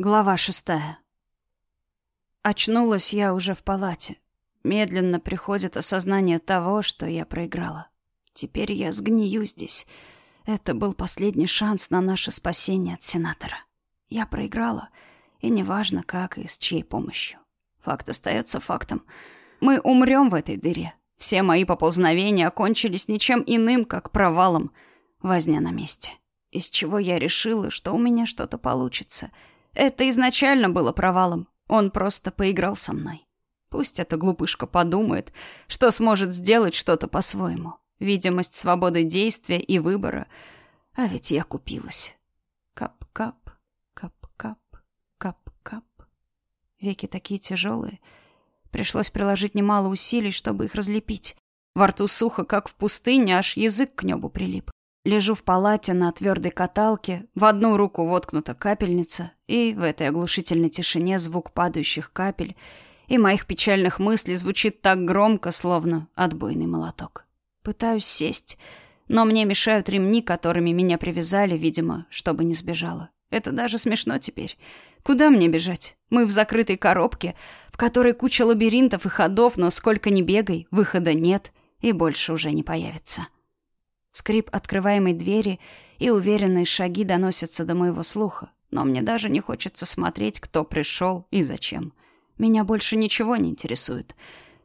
Глава шестая. Очнулась я уже в палате. Медленно приходит осознание того, что я проиграла. Теперь я сгнию здесь. Это был последний шанс на наше спасение от сенатора. Я проиграла, и неважно как и с чьей помощью. Факт остается фактом. Мы умрем в этой дыре. Все мои поползновения окончились ничем иным, как провалом. Возня на месте. Из чего я решила, что у меня что-то получится — это изначально было провалом. Он просто поиграл со мной. Пусть эта глупышка подумает, что сможет сделать что-то по-своему. Видимость свободы действия и выбора. А ведь я купилась. Кап-кап, кап-кап, кап-кап. Веки такие тяжелые. Пришлось приложить немало усилий, чтобы их разлепить. Во рту сухо, как в пустыне, аж язык к небу прилип. Лежу в палате на твердой каталке, в одну руку воткнута капельница, и в этой оглушительной тишине звук падающих капель и моих печальных мыслей звучит так громко, словно отбойный молоток. Пытаюсь сесть, но мне мешают ремни, которыми меня привязали, видимо, чтобы не сбежала. Это даже смешно теперь. Куда мне бежать? Мы в закрытой коробке, в которой куча лабиринтов и ходов, но сколько ни бегай, выхода нет и больше уже не появится. Скрип открываемой двери и уверенные шаги доносятся до моего слуха, но мне даже не хочется смотреть, кто пришел и зачем. Меня больше ничего не интересует.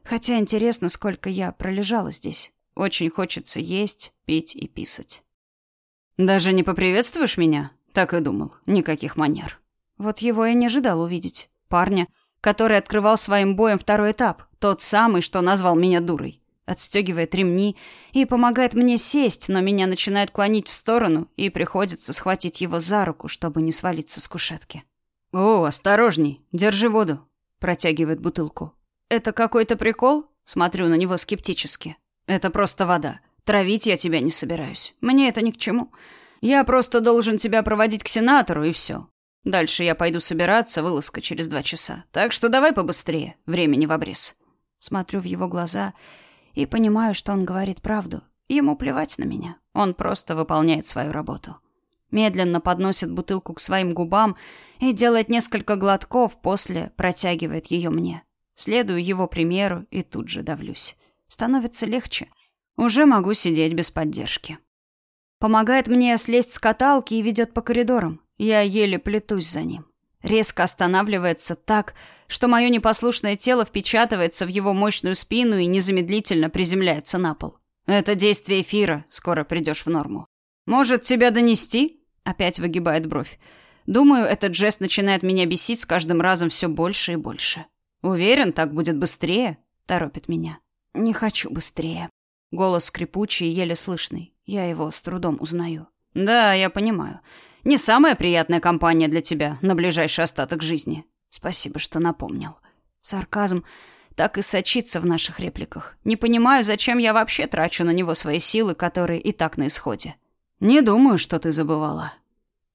Хотя интересно, сколько я пролежала здесь. Очень хочется есть, пить и писать. «Даже не поприветствуешь меня?» Так и думал. Никаких манер. Вот его я не ожидал увидеть. Парня, который открывал своим боем второй этап. Тот самый, что назвал меня дурой отстегивает ремни и помогает мне сесть, но меня начинает клонить в сторону, и приходится схватить его за руку, чтобы не свалиться с кушетки. «О, осторожней, держи воду», — протягивает бутылку. «Это какой-то прикол?» — смотрю на него скептически. «Это просто вода. Травить я тебя не собираюсь. Мне это ни к чему. Я просто должен тебя проводить к сенатору, и все. Дальше я пойду собираться, вылазка через два часа. Так что давай побыстрее, времени в обрез». Смотрю в его глаза и понимаю, что он говорит правду. Ему плевать на меня. Он просто выполняет свою работу. Медленно подносит бутылку к своим губам и делает несколько глотков, после протягивает ее мне. Следую его примеру и тут же давлюсь. Становится легче. Уже могу сидеть без поддержки. Помогает мне слезть с каталки и ведет по коридорам. Я еле плетусь за ним. Резко останавливается так, что мое непослушное тело впечатывается в его мощную спину и незамедлительно приземляется на пол. Это действие эфира, скоро придешь в норму. Может, тебя донести? Опять выгибает бровь. Думаю, этот жест начинает меня бесить с каждым разом все больше и больше. Уверен, так будет быстрее? Торопит меня. Не хочу быстрее. Голос скрипучий еле слышный. Я его с трудом узнаю. Да, я понимаю. Не самая приятная компания для тебя на ближайший остаток жизни. Спасибо, что напомнил. Сарказм так и сочится в наших репликах. Не понимаю, зачем я вообще трачу на него свои силы, которые и так на исходе. Не думаю, что ты забывала.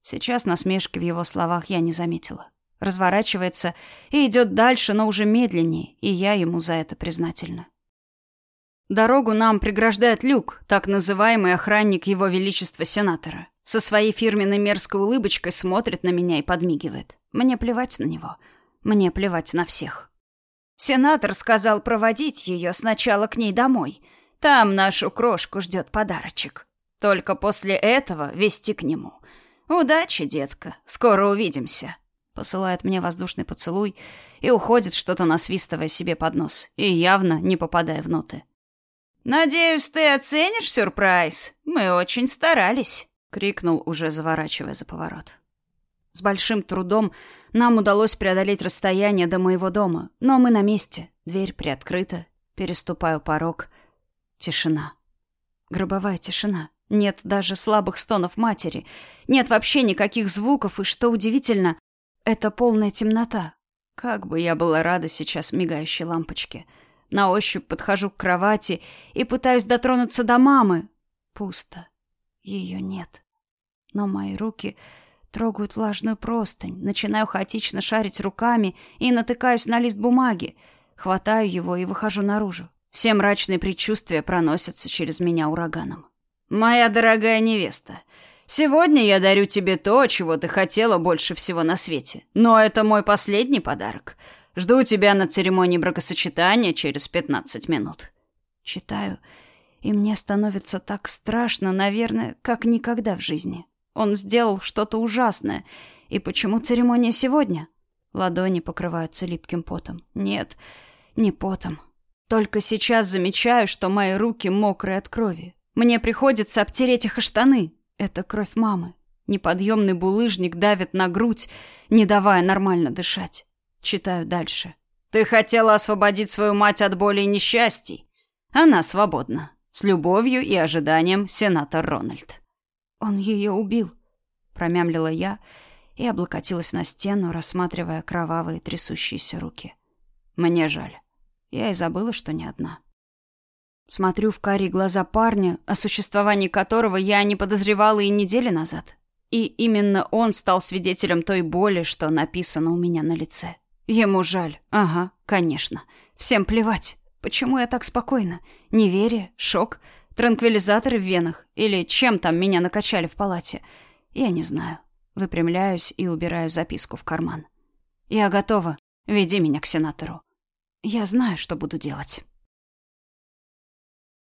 Сейчас насмешки в его словах я не заметила. Разворачивается и идет дальше, но уже медленнее, и я ему за это признательна. Дорогу нам преграждает люк, так называемый охранник его величества сенатора. Со своей фирменной мерзкой улыбочкой смотрит на меня и подмигивает. Мне плевать на него. Мне плевать на всех. Сенатор сказал проводить ее сначала к ней домой. Там нашу крошку ждет подарочек. Только после этого вести к нему. Удачи, детка. Скоро увидимся. Посылает мне воздушный поцелуй и уходит, что-то насвистывая себе под нос, и явно не попадая в ноты. «Надеюсь, ты оценишь сюрприз. Мы очень старались» крикнул, уже заворачивая за поворот. С большим трудом нам удалось преодолеть расстояние до моего дома, но мы на месте. Дверь приоткрыта, переступаю порог. Тишина. Гробовая тишина. Нет даже слабых стонов матери. Нет вообще никаких звуков, и, что удивительно, это полная темнота. Как бы я была рада сейчас мигающей лампочке. На ощупь подхожу к кровати и пытаюсь дотронуться до мамы. Пусто. Ее нет но мои руки трогают влажную простынь, начинаю хаотично шарить руками и натыкаюсь на лист бумаги, хватаю его и выхожу наружу. Все мрачные предчувствия проносятся через меня ураганом. «Моя дорогая невеста, Сегодня я дарю тебе то, чего ты хотела больше всего на свете. Но это мой последний подарок. Жду тебя на церемонии бракосочетания через 15 минут. Читаю, и мне становится так страшно, наверное, как никогда в жизни. Он сделал что-то ужасное. И почему церемония сегодня? Ладони покрываются липким потом. Нет, не потом. Только сейчас замечаю, что мои руки мокрые от крови. Мне приходится обтереть их о штаны. Это кровь мамы. Неподъемный булыжник давит на грудь, не давая нормально дышать. Читаю дальше. Ты хотела освободить свою мать от боли и несчастий. Она свободна. С любовью и ожиданием, сенатор Рональд. Он ее убил, промямлила я и облокотилась на стену, рассматривая кровавые трясущиеся руки. Мне жаль. Я и забыла, что не одна. Смотрю в карие глаза парня, о существовании которого я не подозревала и недели назад. И именно он стал свидетелем той боли, что написано у меня на лице. Ему жаль. Ага, конечно. Всем плевать. Почему я так спокойна? Неверие, шок, транквилизаторы в венах или чем там меня накачали в палате? Я не знаю. Выпрямляюсь и убираю записку в карман. Я готова. Веди меня к сенатору. Я знаю, что буду делать.